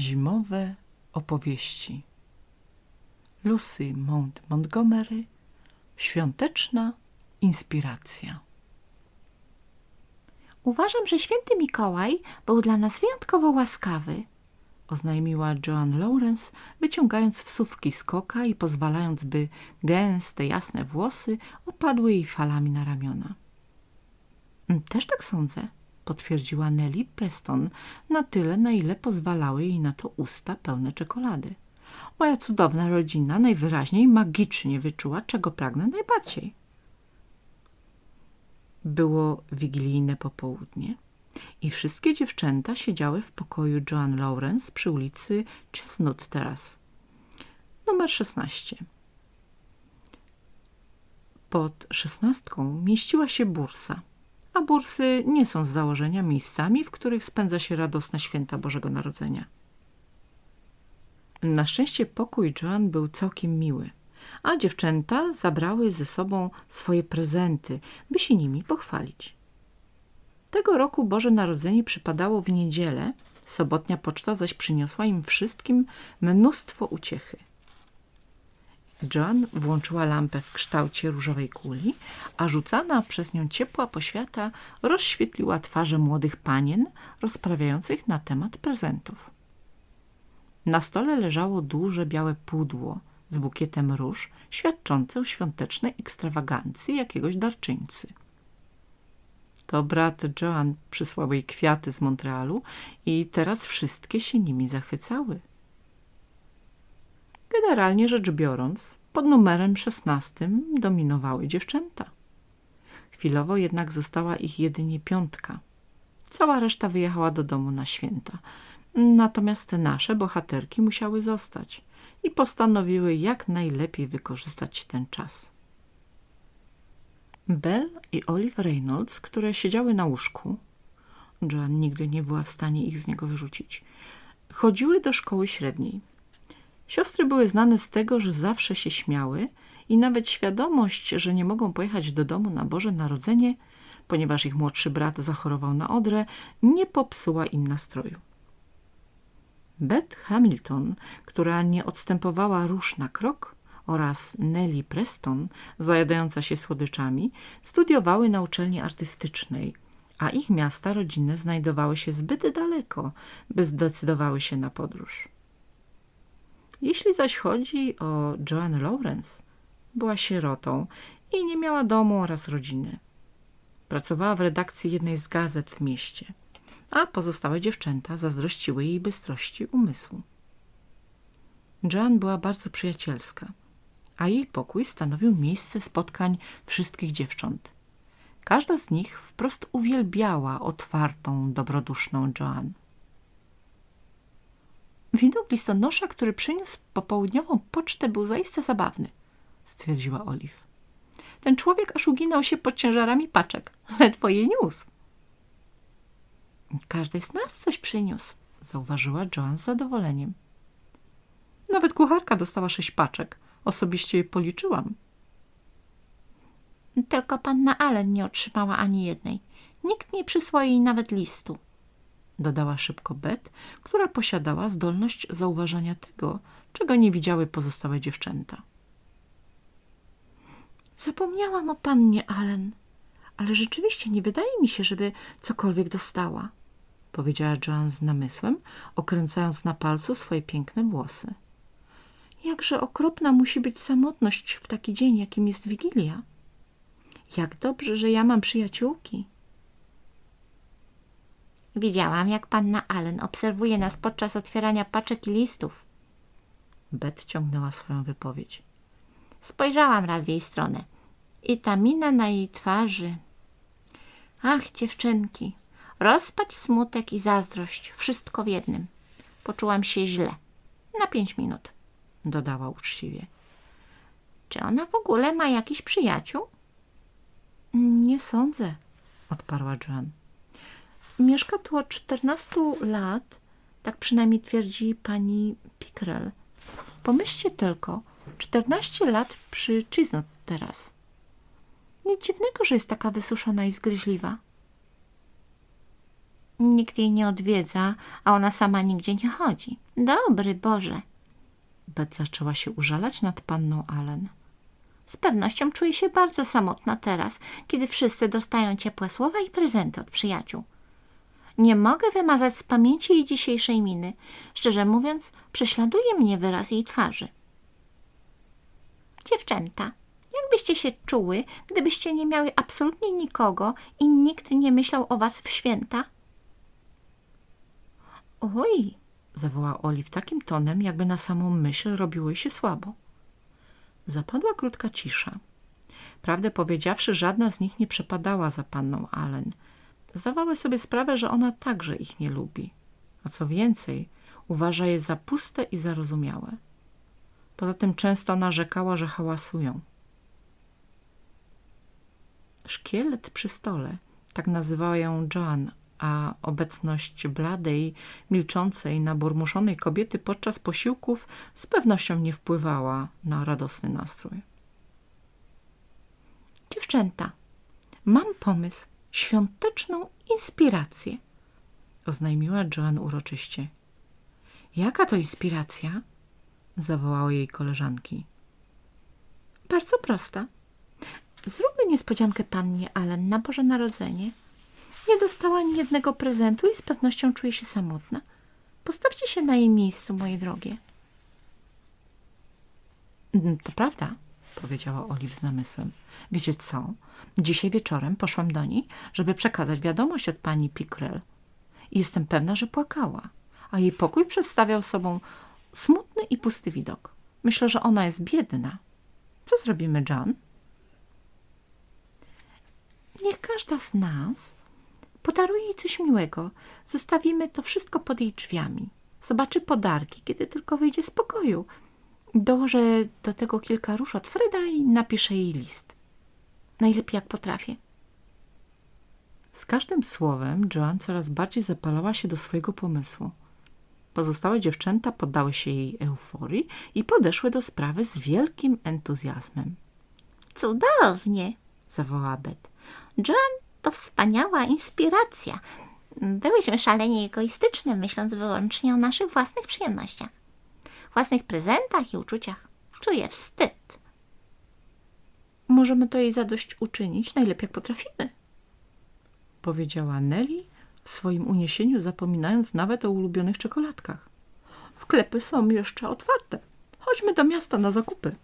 Zimowe opowieści. Lucy Mount Montgomery Świąteczna inspiracja. Uważam, że święty Mikołaj był dla nas wyjątkowo łaskawy, oznajmiła Joan Lawrence, wyciągając wsówki z koka i pozwalając, by gęste, jasne włosy opadły jej falami na ramiona. Też tak sądzę, potwierdziła Nelly Preston na tyle, na ile pozwalały jej na to usta pełne czekolady. Moja cudowna rodzina najwyraźniej magicznie wyczuła, czego pragnę najbardziej. Było wigilijne popołudnie i wszystkie dziewczęta siedziały w pokoju Joan Lawrence przy ulicy Chestnut Terrace, numer 16. Pod szesnastką mieściła się bursa, a bursy nie są z założenia miejscami, w których spędza się radosne święta Bożego Narodzenia. Na szczęście pokój Joan był całkiem miły, a dziewczęta zabrały ze sobą swoje prezenty, by się nimi pochwalić. Tego roku Boże Narodzenie przypadało w niedzielę, sobotnia poczta zaś przyniosła im wszystkim mnóstwo uciechy. John włączyła lampę w kształcie różowej kuli, a rzucana przez nią ciepła poświata rozświetliła twarze młodych panien rozprawiających na temat prezentów. Na stole leżało duże białe pudło z bukietem róż, świadczące o świątecznej ekstrawagancji jakiegoś darczyńcy. To brat Joan przysłał jej kwiaty z Montrealu i teraz wszystkie się nimi zachwycały. Generalnie rzecz biorąc, pod numerem szesnastym dominowały dziewczęta. Chwilowo jednak została ich jedynie piątka. Cała reszta wyjechała do domu na święta. Natomiast nasze bohaterki musiały zostać i postanowiły jak najlepiej wykorzystać ten czas. Bell i Olive Reynolds, które siedziały na łóżku, Joan nigdy nie była w stanie ich z niego wyrzucić, chodziły do szkoły średniej. Siostry były znane z tego, że zawsze się śmiały i nawet świadomość, że nie mogą pojechać do domu na Boże Narodzenie, ponieważ ich młodszy brat zachorował na odrę, nie popsuła im nastroju. Beth Hamilton, która nie odstępowała róż na krok, oraz Nelly Preston, zajadająca się słodyczami, studiowały na uczelni artystycznej, a ich miasta rodzinne znajdowały się zbyt daleko, by zdecydowały się na podróż. Jeśli zaś chodzi o Joan Lawrence, była sierotą i nie miała domu oraz rodziny. Pracowała w redakcji jednej z gazet w mieście, a pozostałe dziewczęta zazdrościły jej bystrości umysłu. Joan była bardzo przyjacielska, a jej pokój stanowił miejsce spotkań wszystkich dziewcząt. Każda z nich wprost uwielbiała otwartą, dobroduszną Joan. Listonosza, który przyniósł popołudniową pocztę, był zaiste zabawny, stwierdziła Olive. Ten człowiek aż uginał się pod ciężarami paczek. Ledwo je niósł. Każdy z nas coś przyniósł, zauważyła Joan z zadowoleniem. Nawet kucharka dostała sześć paczek. Osobiście je policzyłam. Tylko panna Allen nie otrzymała ani jednej. Nikt nie przysłał jej nawet listu dodała szybko Bet, która posiadała zdolność zauważania tego, czego nie widziały pozostałe dziewczęta. Zapomniałam o pannie Allen, ale rzeczywiście nie wydaje mi się, żeby cokolwiek dostała, powiedziała Joan z namysłem, okręcając na palcu swoje piękne włosy. Jakże okropna musi być samotność w taki dzień, jakim jest Wigilia. Jak dobrze, że ja mam przyjaciółki. Widziałam, jak panna Allen obserwuje nas podczas otwierania paczek i listów. Bet ciągnęła swoją wypowiedź. Spojrzałam raz w jej stronę i ta mina na jej twarzy. Ach, dziewczynki, rozpacz, smutek i zazdrość, wszystko w jednym. Poczułam się źle. Na pięć minut, dodała uczciwie. Czy ona w ogóle ma jakiś przyjaciół? Nie sądzę, odparła Joan. Mieszka tu od 14 lat, tak przynajmniej twierdzi pani Pickrell. Pomyślcie tylko, 14 lat przy Chisnot teraz. Nic dziwnego, że jest taka wysuszona i zgryźliwa. Nikt jej nie odwiedza, a ona sama nigdzie nie chodzi. Dobry Boże. Bet zaczęła się użalać nad panną Allen. Z pewnością czuję się bardzo samotna teraz, kiedy wszyscy dostają ciepłe słowa i prezenty od przyjaciół. Nie mogę wymazać z pamięci jej dzisiejszej miny. Szczerze mówiąc, prześladuje mnie wyraz jej twarzy. Dziewczęta, jak byście się czuły, gdybyście nie miały absolutnie nikogo i nikt nie myślał o was w święta? Oj, zawołał Olive takim tonem, jakby na samą myśl robiło się słabo. Zapadła krótka cisza. Prawdę powiedziawszy, żadna z nich nie przepadała za panną Allen. Zdawały sobie sprawę, że ona także ich nie lubi. A co więcej, uważa je za puste i zarozumiałe. Poza tym często narzekała, że hałasują. Szkielet przy stole, tak nazywała ją Joan, a obecność bladej, milczącej, naburmuszonej kobiety podczas posiłków z pewnością nie wpływała na radosny nastrój. Dziewczęta, mam pomysł, świąteczną inspirację, Oznajmiła Joan uroczyście. Jaka to inspiracja? Zawołały jej koleżanki. Bardzo prosta. Zróbmy niespodziankę pannie Allen na Boże Narodzenie. Nie dostała ani jednego prezentu i z pewnością czuje się samotna. Postawcie się na jej miejscu, moje drogie. "Mm, To prawda, powiedziała Olive z namysłem. Wiecie co? Dzisiaj wieczorem poszłam do niej, żeby przekazać wiadomość od pani Pickrell. I jestem pewna, że płakała, a jej pokój przedstawiał sobą smutny i pusty widok. Myślę, że ona jest biedna. Co zrobimy, John? Niech każda z nas podaruje jej coś miłego. Zostawimy to wszystko pod jej drzwiami. Zobaczy podarki, kiedy tylko wyjdzie z pokoju. Dołożę do tego kilka róż od Freda i napiszę jej list. Najlepiej jak potrafię. Z każdym słowem Joan coraz bardziej zapalała się do swojego pomysłu. Pozostałe dziewczęta poddały się jej euforii i podeszły do sprawy z wielkim entuzjazmem. Cudownie! Zawołała Bet. Joan to wspaniała inspiracja. Byłyśmy szalenie egoistyczne, myśląc wyłącznie o naszych własnych przyjemnościach, własnych prezentach i uczuciach. Czuję wstyd. Możemy to jej zadość uczynić najlepiej jak potrafimy. Powiedziała Nelly w swoim uniesieniu, zapominając nawet o ulubionych czekoladkach. Sklepy są jeszcze otwarte. Chodźmy do miasta na zakupy.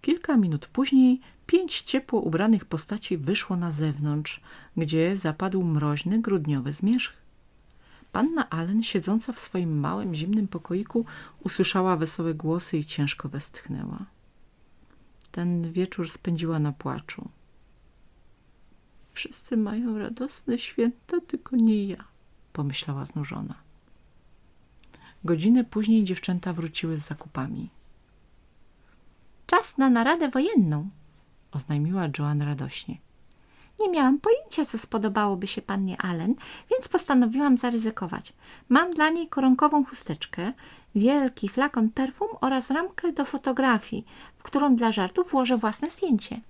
Kilka minut później pięć ciepło ubranych postaci wyszło na zewnątrz, gdzie zapadł mroźny, grudniowy zmierzch. Panna Allen, siedząca w swoim małym, zimnym pokoiku, usłyszała wesołe głosy i ciężko westchnęła. Ten wieczór spędziła na płaczu. Wszyscy mają radosne święta, tylko nie ja, pomyślała znużona. Godzinę później dziewczęta wróciły z zakupami. Czas na naradę wojenną. Oznajmiła Joan radośnie. Nie miałam pojęcia, co spodobałoby się pannie Allen, więc postanowiłam zaryzykować. Mam dla niej koronkową chusteczkę, wielki flakon perfum oraz ramkę do fotografii, w którą dla żartów włożę własne zdjęcie.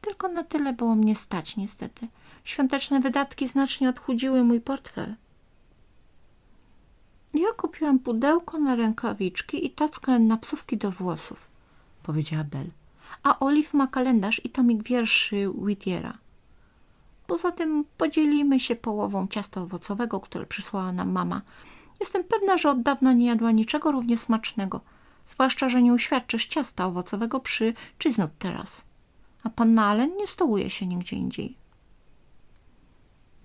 Tylko na tyle było mnie stać, niestety. Świąteczne wydatki znacznie odchudziły mój portfel. Ja kupiłam pudełko na rękawiczki i tackę na psówki do włosów, Powiedziała Belle. A Olive ma kalendarz i tomik wierszy Whittiera. Poza tym podzielimy się połową ciasta owocowego, które przysłała nam mama. Jestem pewna, że od dawna nie jadła niczego równie smacznego, zwłaszcza, że nie uświadczysz ciasta owocowego przy Czyznut teraz. A panna Allen nie stołuje się nigdzie indziej.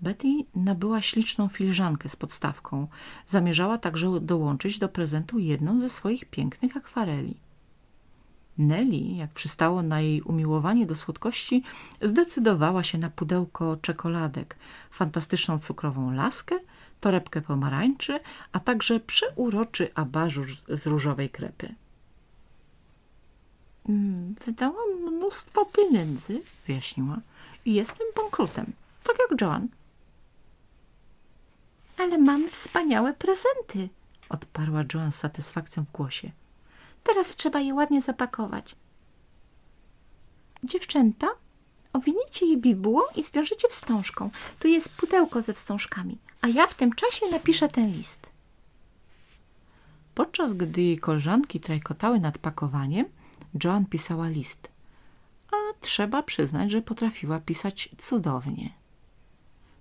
Betty nabyła śliczną filiżankę z podstawką. Zamierzała także dołączyć do prezentu jedną ze swoich pięknych akwareli. Nelly, jak przystało na jej umiłowanie do słodkości, zdecydowała się na pudełko czekoladek, fantastyczną cukrową laskę, torebkę pomarańczy, a także przeuroczy abażur z- różowej krepy. Mm, Wydałam mnóstwo pieniędzy, Wyjaśniła. i jestem bankrutem, tak jak Joan. Ale mamy wspaniałe prezenty. Odparła Joan z satysfakcją w głosie. Teraz trzeba je ładnie zapakować. Dziewczęta, Owinijcie je bibułą i zwiążecie wstążką. Tu jest pudełko ze wstążkami, a ja w tym czasie napiszę ten list. Podczas gdy jej koleżanki trajkotały nad pakowaniem, Joan pisała list. A trzeba przyznać, że potrafiła pisać cudownie.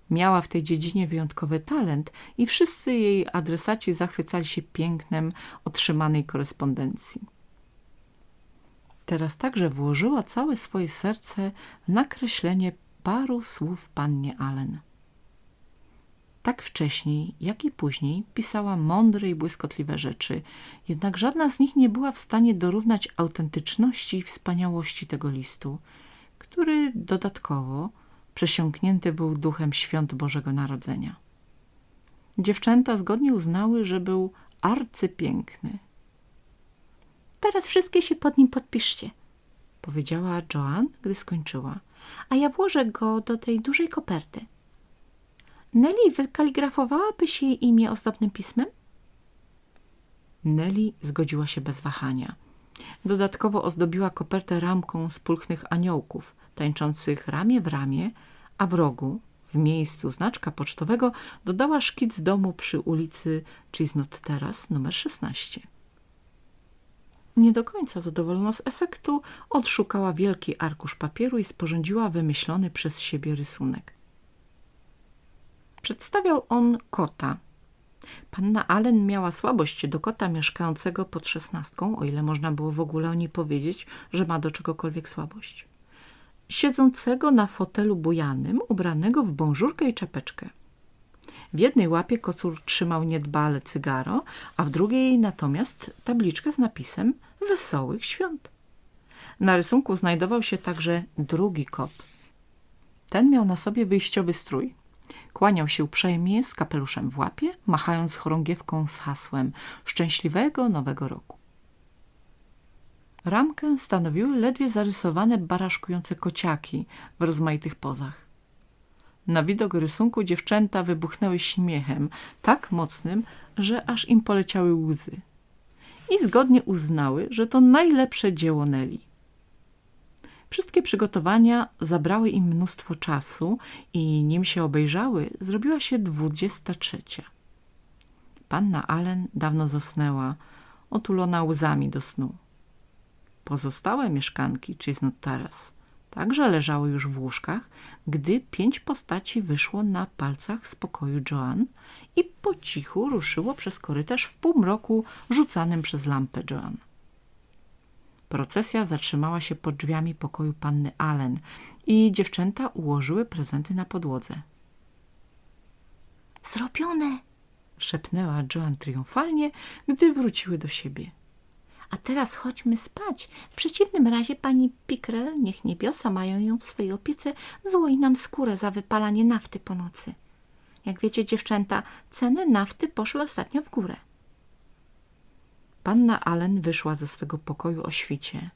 Miała w tej dziedzinie wyjątkowy talent i wszyscy jej adresaci zachwycali się pięknem otrzymanej korespondencji. Teraz także włożyła całe swoje serce w nakreślenie paru słów pannie Allen. Tak wcześniej, jak i później pisała mądre i błyskotliwe rzeczy, jednak żadna z nich nie była w stanie dorównać autentyczności i wspaniałości tego listu, który dodatkowo przesiąknięty był duchem świąt Bożego Narodzenia. Dziewczęta zgodnie uznały, że był arcypiękny. Teraz wszystkie się pod nim podpiszcie, Powiedziała Joan, gdy skończyła. a ja włożę go do tej dużej koperty. Nelly, wykaligrafowałabyś jej imię ozdobnym pismem? Nelly zgodziła się bez wahania. Dodatkowo ozdobiła kopertę ramką z pulchnych aniołków, tańczących ramię w ramię, a w rogu, w miejscu znaczka pocztowego, dodała szkic domu przy ulicy Chisnut Terrace numer 16. Nie do końca zadowolona z efektu, odszukała wielki arkusz papieru i sporządziła wymyślony przez siebie rysunek. Przedstawiał on kota. Panna Allen miała słabość do kota mieszkającego pod szesnastką, o ile można było w ogóle o niej powiedzieć, że ma do czegokolwiek słabość. Siedzącego na fotelu bujanym, ubranego w bążurkę i czepeczkę. W jednej łapie kocur trzymał niedbale cygaro, a w drugiej natomiast tabliczkę z napisem Wesołych Świąt. Na rysunku znajdował się także drugi kot. Ten miał na sobie wyjściowy strój. Kłaniał się uprzejmie z kapeluszem w łapie, machając chorągiewką z hasłem Szczęśliwego Nowego Roku. Ramkę stanowiły ledwie zarysowane baraszkujące kociaki w rozmaitych pozach. Na widok rysunku dziewczęta wybuchnęły śmiechem, tak mocnym, że aż im poleciały łzy. I zgodnie uznały, że to najlepsze dzieło Nelly. Wszystkie przygotowania zabrały im mnóstwo czasu i nim się obejrzały, zrobiła się dwudziesta trzecia. Panna Allen dawno zasnęła, otulona łzami do snu. Pozostałe mieszkanki Chisnut Terrace także leżały już w łóżkach, gdy pięć postaci wyszło na palcach z pokoju Joan i po cichu ruszyło przez korytarz w półmroku rzucanym przez lampę Joan. Procesja zatrzymała się pod drzwiami pokoju panny Allen i dziewczęta ułożyły prezenty na podłodze. Zrobione! Szepnęła Joan triumfalnie, gdy wróciły do siebie. A teraz chodźmy spać. W przeciwnym razie pani Pickrell, niech niebiosa mają ją w swojej opiece, złoi nam skórę za wypalanie nafty po nocy. Jak wiecie, dziewczęta, ceny nafty poszły ostatnio w górę. Panna Allen wyszła ze swego pokoju o świcie,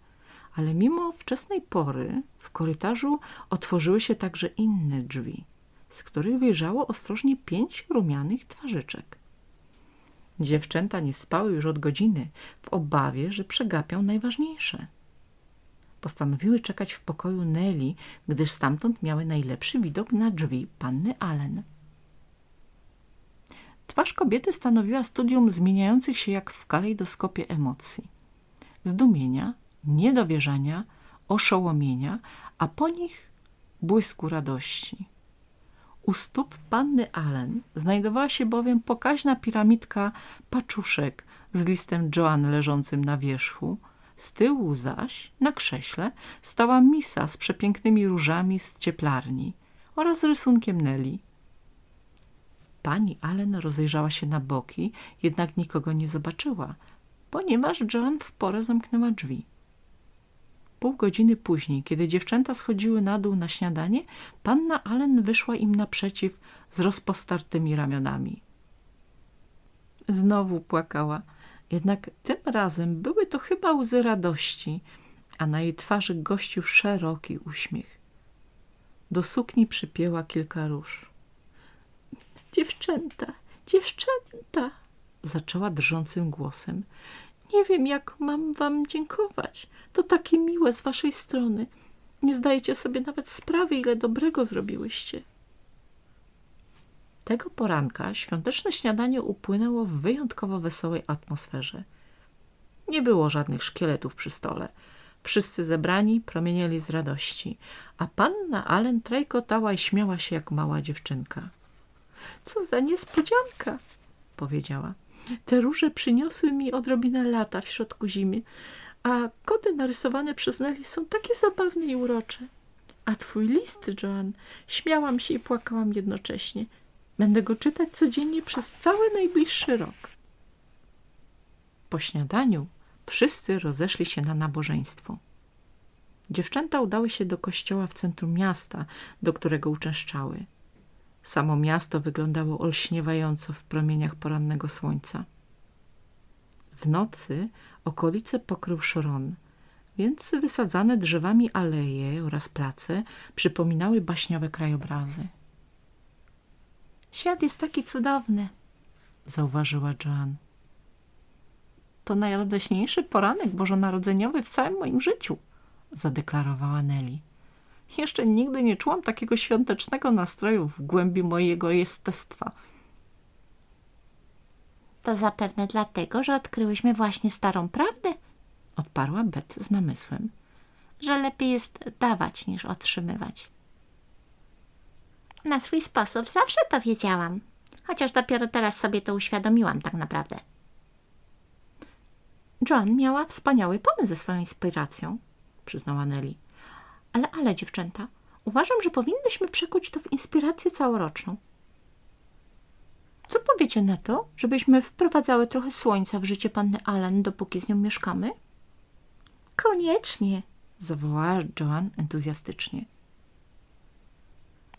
ale mimo wczesnej pory w korytarzu otworzyły się także inne drzwi, z których wyjrzało ostrożnie pięć rumianych twarzyczek. Dziewczęta nie spały już od godziny w obawie, że przegapią najważniejsze. Postanowiły czekać w pokoju Nelly, gdyż stamtąd miały najlepszy widok na drzwi panny Allen. Twarz kobiety stanowiła studium zmieniających się jak w kalejdoskopie emocji. Zdumienia, niedowierzania, oszołomienia, a po nich błysku radości. U stóp panny Allen znajdowała się bowiem pokaźna piramidka paczuszek z listem Joan leżącym na wierzchu. Z tyłu zaś, na krześle, stała misa z przepięknymi różami z cieplarni oraz rysunkiem Nelly. Pani Allen rozejrzała się na boki, jednak nikogo nie zobaczyła, ponieważ Joan w porę zamknęła drzwi. Pół godziny później, kiedy dziewczęta schodziły na dół na śniadanie, panna Allen wyszła im naprzeciw z rozpostartymi ramionami. Znowu płakała, jednak tym razem były to chyba łzy radości, a na jej twarzy gościł szeroki uśmiech. Do sukni przypięła kilka róż. Dziewczęta, dziewczęta, zaczęła drżącym głosem. Nie wiem, jak mam wam dziękować. To takie miłe z waszej strony. Nie zdajecie sobie nawet sprawy, ile dobrego zrobiłyście. Tego poranka świąteczne śniadanie upłynęło w wyjątkowo wesołej atmosferze. Nie było żadnych szkieletów przy stole. Wszyscy zebrani promienieli z radości, a panna Allen trajkotała i śmiała się jak mała dziewczynka. Co za niespodzianka, powiedziała. Te róże przyniosły mi odrobinę lata w środku zimy, a koty narysowane przez Nelly są takie zabawne i urocze. A twój list, Joan, śmiałam się i płakałam jednocześnie. Będę go czytać codziennie przez cały najbliższy rok. Po śniadaniu wszyscy rozeszli się na nabożeństwo. Dziewczęta udały się do kościoła w centrum miasta, do którego uczęszczały. Samo miasto wyglądało olśniewająco w promieniach porannego słońca. W nocy okolice pokrył szron, więc wysadzane drzewami aleje oraz place przypominały baśniowe krajobrazy. Świat jest taki cudowny. Zauważyła Joan. To najradośniejszy poranek bożonarodzeniowy w całym moim życiu, zadeklarowała Nelly. Jeszcze nigdy nie czułam takiego świątecznego nastroju w głębi mojego jestestwa. To zapewne dlatego, że odkryłyśmy właśnie starą prawdę, Odparła Bet z namysłem. że lepiej jest dawać niż otrzymywać. Na swój sposób zawsze to wiedziałam, chociaż dopiero teraz sobie to uświadomiłam tak naprawdę. Joan miała wspaniały pomysł ze swoją inspiracją, przyznała Nelly. Ale, ale dziewczęta, uważam, że powinnyśmy przekuć to w inspirację całoroczną. Co powiecie na to, żebyśmy wprowadzały trochę słońca w życie panny Allen, dopóki z nią mieszkamy? Koniecznie. Zawołała Joan entuzjastycznie.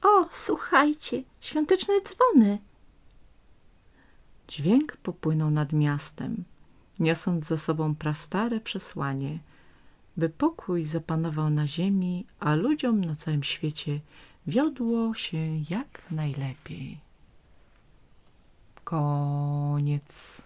O, słuchajcie, świąteczne dzwony. Dźwięk popłynął nad miastem, niosąc za sobą prastare przesłanie, by pokój zapanował na ziemi, a ludziom na całym świecie wiodło się jak najlepiej. Koniec.